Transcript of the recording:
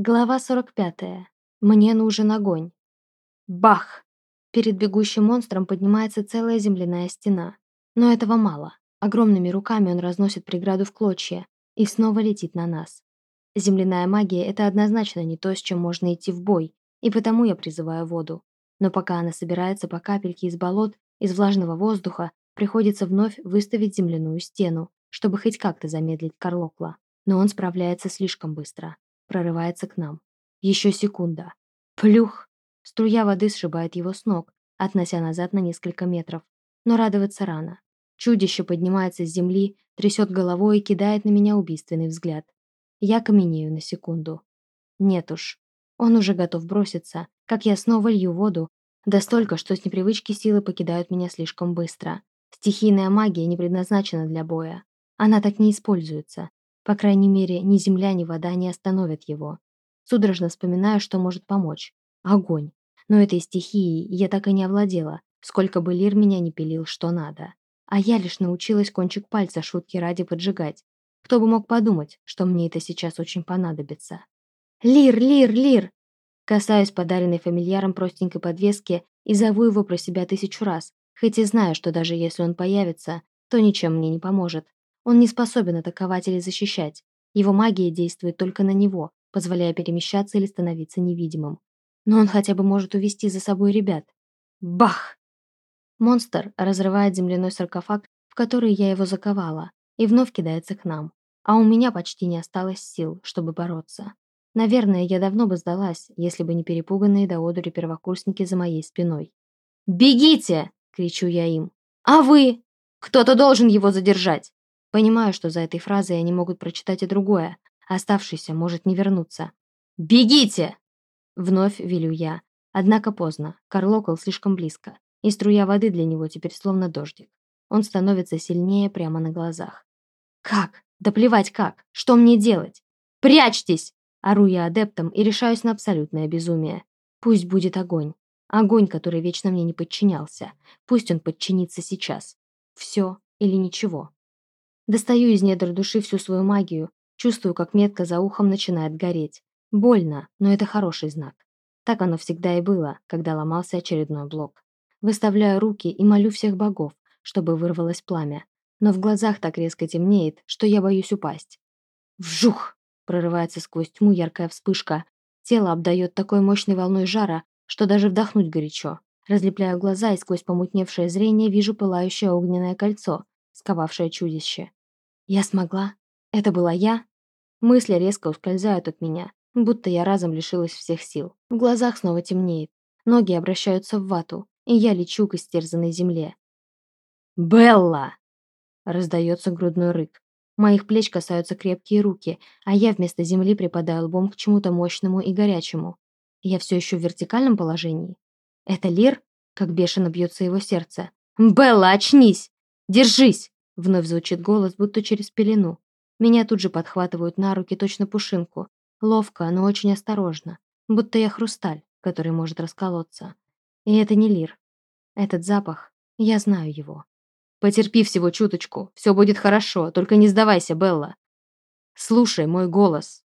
Глава 45. Мне нужен огонь. Бах! Перед бегущим монстром поднимается целая земляная стена. Но этого мало. Огромными руками он разносит преграду в клочья и снова летит на нас. Земляная магия – это однозначно не то, с чем можно идти в бой, и потому я призываю воду. Но пока она собирается по капельке из болот, из влажного воздуха, приходится вновь выставить земляную стену, чтобы хоть как-то замедлить Карлокла. Но он справляется слишком быстро прорывается к нам. Еще секунда. Плюх! Струя воды сшибает его с ног, относя назад на несколько метров. Но радоваться рано. Чудище поднимается с земли, трясет головой и кидает на меня убийственный взгляд. Я каменею на секунду. Нет уж. Он уже готов броситься, как я снова лью воду, да столько, что с непривычки силы покидают меня слишком быстро. Стихийная магия не предназначена для боя. Она так не используется. По крайней мере, ни земля, ни вода не остановят его. Судорожно вспоминаю, что может помочь. Огонь. Но этой стихией я так и не овладела, сколько бы Лир меня не пилил, что надо. А я лишь научилась кончик пальца шутки ради поджигать. Кто бы мог подумать, что мне это сейчас очень понадобится. «Лир, Лир, Лир!» Касаюсь подаренной фамильяром простенькой подвески и зову его про себя тысячу раз, хоть и знаю, что даже если он появится, то ничем мне не поможет. Он не способен атаковать или защищать. Его магия действует только на него, позволяя перемещаться или становиться невидимым. Но он хотя бы может увести за собой ребят. Бах! Монстр разрывает земляной саркофаг, в который я его заковала, и вновь кидается к нам. А у меня почти не осталось сил, чтобы бороться. Наверное, я давно бы сдалась, если бы не перепуганные до одури первокурсники за моей спиной. «Бегите!» — кричу я им. «А вы? Кто-то должен его задержать!» Понимаю, что за этой фразой они могут прочитать и другое. Оставшийся может не вернуться. «Бегите!» Вновь велю я. Однако поздно. Карлокол слишком близко. И струя воды для него теперь словно дождик. Он становится сильнее прямо на глазах. «Как? Да плевать как! Что мне делать? Прячьтесь!» Ору я адептом и решаюсь на абсолютное безумие. Пусть будет огонь. Огонь, который вечно мне не подчинялся. Пусть он подчинится сейчас. Все или ничего. Достаю из недр души всю свою магию, чувствую, как метка за ухом начинает гореть. Больно, но это хороший знак. Так оно всегда и было, когда ломался очередной блок. Выставляю руки и молю всех богов, чтобы вырвалось пламя. Но в глазах так резко темнеет, что я боюсь упасть. Вжух! Прорывается сквозь тьму яркая вспышка. Тело обдает такой мощной волной жара, что даже вдохнуть горячо. Разлепляю глаза и сквозь помутневшее зрение вижу пылающее огненное кольцо, сковавшее чудище. Я смогла? Это была я? Мысли резко ускользают от меня, будто я разом лишилась всех сил. В глазах снова темнеет, ноги обращаются в вату, и я лечу к истерзанной земле. «Белла!» — раздается грудной рык. Моих плеч касаются крепкие руки, а я вместо земли припадаю лбом к чему-то мощному и горячему. Я все еще в вертикальном положении. Это Лир? Как бешено бьется его сердце. «Белла, очнись! Держись!» Вновь звучит голос, будто через пелену. Меня тут же подхватывают на руки точно пушинку. Ловко, но очень осторожно. Будто я хрусталь, который может расколоться. И это не лир. Этот запах, я знаю его. Потерпи всего чуточку, все будет хорошо, только не сдавайся, Белла. Слушай мой голос.